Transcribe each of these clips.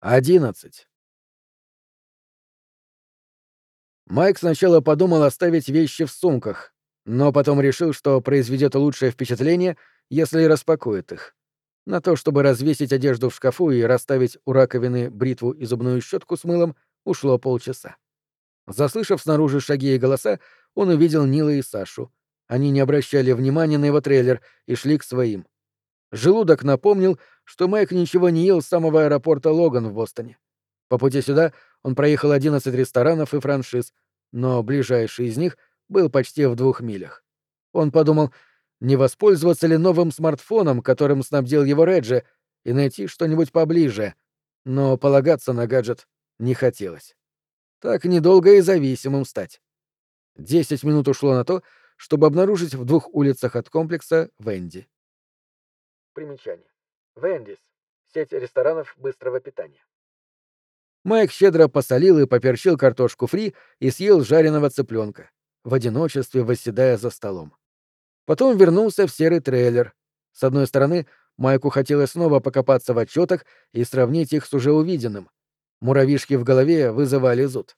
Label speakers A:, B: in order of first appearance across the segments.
A: Одиннадцать. Майк сначала подумал оставить вещи в сумках, но потом решил, что произведет лучшее впечатление, если распакует их. На то, чтобы развесить одежду в шкафу и расставить у раковины бритву и зубную щетку с мылом, ушло полчаса. Заслышав снаружи шаги и голоса, он увидел Нила и Сашу. Они не обращали внимания на его трейлер и шли к своим. Желудок напомнил, что Майк ничего не ел с самого аэропорта Логан в Бостоне. По пути сюда он проехал 11 ресторанов и франшиз, но ближайший из них был почти в двух милях. Он подумал, не воспользоваться ли новым смартфоном, которым снабдил его Реджи, и найти что-нибудь поближе, но полагаться на гаджет не хотелось. Так недолго и зависимым стать. Десять минут ушло на то, чтобы обнаружить в двух улицах от комплекса Венди.
B: Примечание. Вендис. Сеть ресторанов быстрого питания.
A: Майк щедро посолил и поперчил картошку фри и съел жареного цыпленка, в одиночестве восседая за столом. Потом вернулся в серый трейлер. С одной стороны, Майку хотелось снова покопаться в отчетах и сравнить их с уже увиденным. Муравьишки в голове вызывали зуд.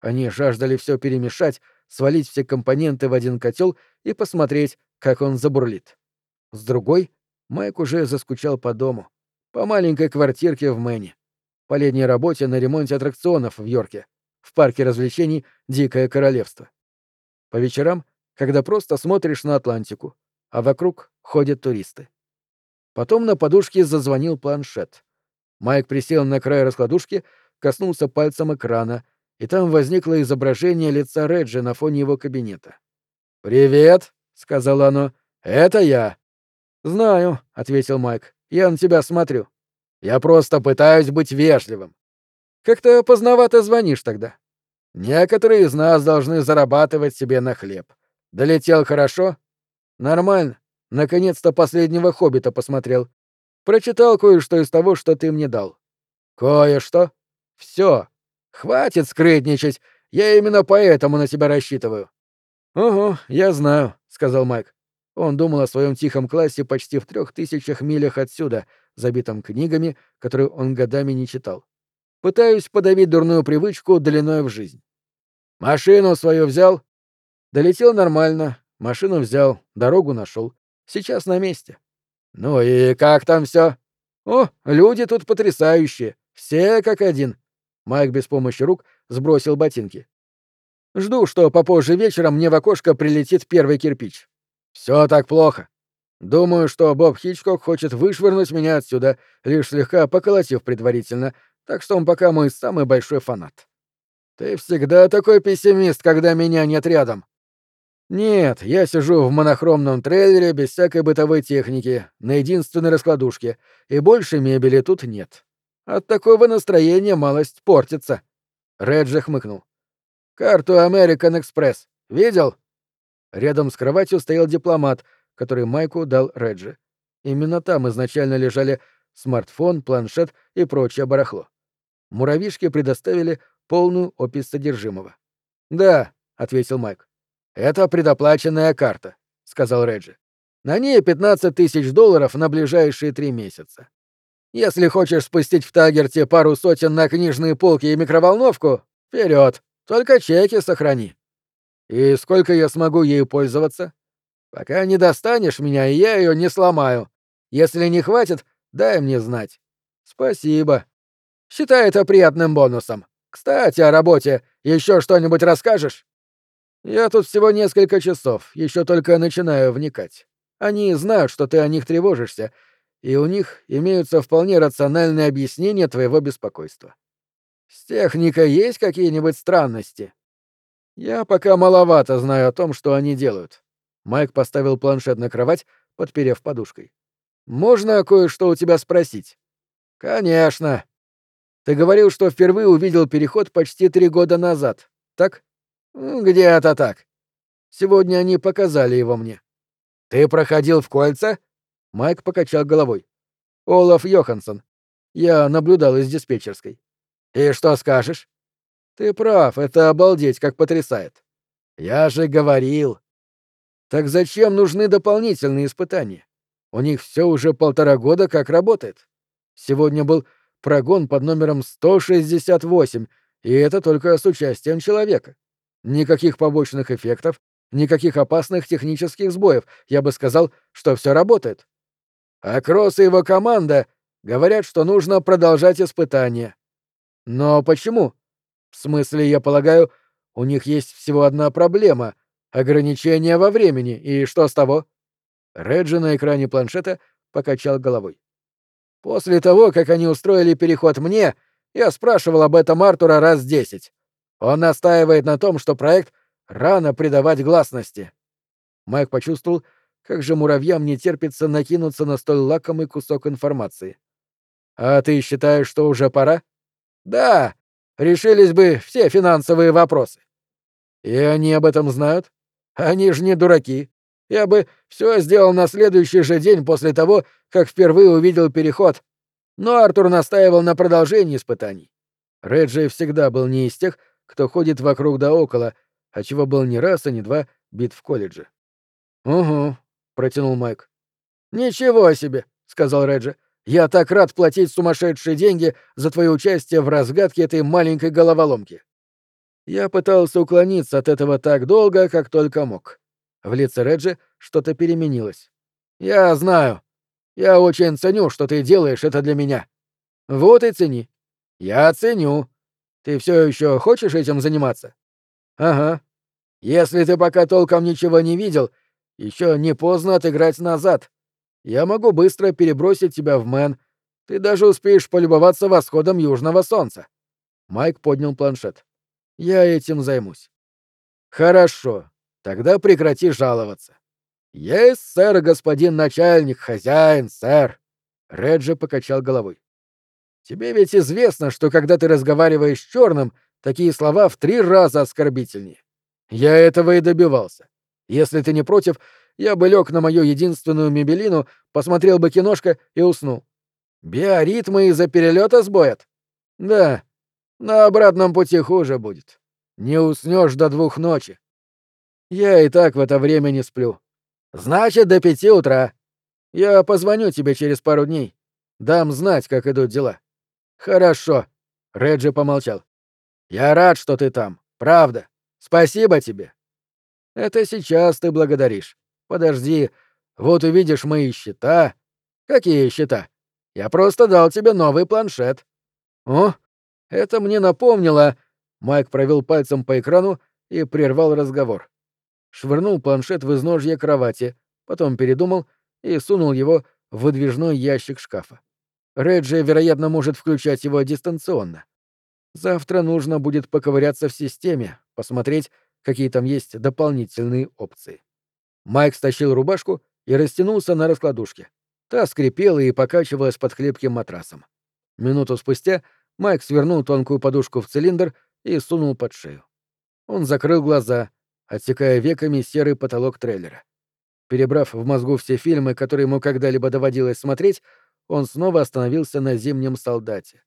A: Они жаждали все перемешать, свалить все компоненты в один котел и посмотреть, как он забурлит. С другой — Майк уже заскучал по дому, по маленькой квартирке в Мэне, по летней работе на ремонте аттракционов в Йорке, в парке развлечений «Дикое королевство». По вечерам, когда просто смотришь на Атлантику, а вокруг ходят туристы. Потом на подушке зазвонил планшет. Майк присел на край раскладушки, коснулся пальцем экрана, и там возникло изображение лица Реджи на фоне его кабинета. «Привет», — сказала оно, — «это я». «Знаю», — ответил Майк. «Я на тебя смотрю». «Я просто пытаюсь быть вежливым». «Как-то поздновато звонишь тогда». «Некоторые из нас должны зарабатывать себе на хлеб. Долетел хорошо?» «Нормально. Наконец-то последнего «Хоббита» посмотрел. Прочитал кое-что из того, что ты мне дал». «Кое-что?» «Все. Хватит скрытничать. Я именно поэтому на тебя рассчитываю». «Угу, я знаю», — сказал Майк. Он думал о своем тихом классе почти в трех тысячах милях отсюда, забитом книгами, которые он годами не читал. Пытаюсь подавить дурную привычку длиной в жизнь. Машину свою взял? Долетел нормально, машину взял, дорогу нашел. Сейчас на месте. Ну и как там все? О, люди тут потрясающие, все как один. Майк без помощи рук сбросил ботинки. Жду, что попозже вечером мне в окошко прилетит первый кирпич. Все так плохо. Думаю, что Боб Хичкок хочет вышвырнуть меня отсюда, лишь слегка поколотив предварительно, так что он пока мой самый большой фанат. Ты всегда такой пессимист, когда меня нет рядом. Нет, я сижу в монохромном трейлере без всякой бытовой техники, на единственной раскладушке, и больше мебели тут нет. От такого настроения малость портится. Реджи хмыкнул. Карту American Express. Видел? Рядом с кроватью стоял дипломат, который Майку дал Реджи. Именно там изначально лежали смартфон, планшет и прочее барахло. Муравишки предоставили полную опись содержимого. «Да», — ответил Майк. «Это предоплаченная карта», — сказал Реджи. «На ней 15 тысяч долларов на ближайшие три месяца. Если хочешь спустить в Тагерте пару сотен на книжные полки и микроволновку, вперед, только чеки сохрани». И сколько я смогу ею пользоваться? Пока не достанешь меня, я ее не сломаю. Если не хватит, дай мне знать. Спасибо. Считай это приятным бонусом. Кстати, о работе. Еще что-нибудь расскажешь? Я тут всего несколько часов, еще только начинаю вникать. Они знают, что ты о них тревожишься, и у них имеются вполне рациональные объяснения твоего беспокойства. С техникой есть какие-нибудь странности? Я пока маловато знаю о том, что они делают. Майк поставил планшет на кровать, подперев подушкой. Можно кое-что у тебя спросить? Конечно. Ты говорил, что впервые увидел переход почти три года назад, так? Где-то так. Сегодня они показали его мне. Ты проходил в кольца? Майк покачал головой. Олаф Йоханссон. Я наблюдал из диспетчерской. И что скажешь? Ты прав, это обалдеть, как потрясает. Я же говорил. Так зачем нужны дополнительные испытания? У них все уже полтора года как работает. Сегодня был прогон под номером 168, и это только с участием человека. Никаких побочных эффектов, никаких опасных технических сбоев. Я бы сказал, что все работает. А Кросс и его команда говорят, что нужно продолжать испытания. Но почему? В смысле, я полагаю, у них есть всего одна проблема — ограничение во времени, и что с того? Реджи на экране планшета покачал головой. После того, как они устроили переход мне, я спрашивал об этом Артура раз десять. Он настаивает на том, что проект рано придавать гласности. Майк почувствовал, как же муравьям не терпится накинуться на столь лакомый кусок информации. «А ты считаешь, что уже пора?» «Да, решились бы все финансовые вопросы». «И они об этом знают? Они же не дураки. Я бы все сделал на следующий же день после того, как впервые увидел переход. Но Артур настаивал на продолжении испытаний. Реджи всегда был не из тех, кто ходит вокруг да около, а чего был не раз, а не два бит в колледже. «Угу», — протянул Майк. «Ничего себе», — сказал Реджи. «Я так рад платить сумасшедшие деньги за твое участие в разгадке этой маленькой головоломки». Я пытался уклониться от этого так долго, как только мог. В лице Реджи что-то переменилось. «Я знаю. Я очень ценю, что ты делаешь это для меня». «Вот и цени». «Я ценю. Ты все еще хочешь этим заниматься?» «Ага. Если ты пока толком ничего не видел, еще не поздно отыграть назад. Я могу быстро перебросить тебя в Мэн. Ты даже успеешь полюбоваться восходом южного солнца». Майк поднял планшет. «Я этим займусь». «Хорошо. Тогда прекрати жаловаться». «Есть, сэр, господин начальник, хозяин, сэр». Реджи покачал головой. «Тебе ведь известно, что когда ты разговариваешь с черным, такие слова в три раза оскорбительнее. Я этого и добивался. Если ты не против, я бы лег на мою единственную мебелину, посмотрел бы киношка и уснул. Биоритмы из-за перелета сбоят? Да. На обратном пути хуже будет. Не уснешь до двух ночи. Я и так в это время не сплю. Значит, до пяти утра. Я позвоню тебе через пару дней. Дам знать, как идут дела. Хорошо. Реджи помолчал. Я рад, что ты там. Правда. Спасибо тебе. Это сейчас ты благодаришь. Подожди. Вот увидишь мои счета. Какие счета? Я просто дал тебе новый планшет. О, это мне напомнило. Майк провел пальцем по экрану и прервал разговор швырнул планшет в изножье кровати, потом передумал и сунул его в выдвижной ящик шкафа. Реджи, вероятно, может включать его дистанционно. Завтра нужно будет поковыряться в системе, посмотреть, какие там есть дополнительные опции. Майк стащил рубашку и растянулся на раскладушке. Та скрипела и покачивалась под хлипким матрасом. Минуту спустя Майк свернул тонкую подушку в цилиндр и сунул под шею. Он закрыл глаза, отсекая веками серый потолок трейлера. Перебрав в мозгу все фильмы, которые ему когда-либо доводилось смотреть, он снова остановился на «Зимнем солдате».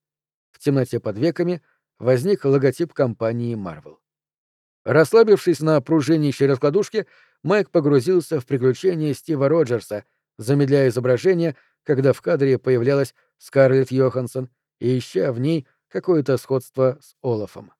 A: В темноте под веками возник логотип компании Marvel. Расслабившись на пружинищей раскладушке, Майк погрузился в приключения Стива Роджерса, замедляя изображение, когда в кадре появлялась Скарлетт Йоханссон и ища в ней какое-то сходство с Олафом.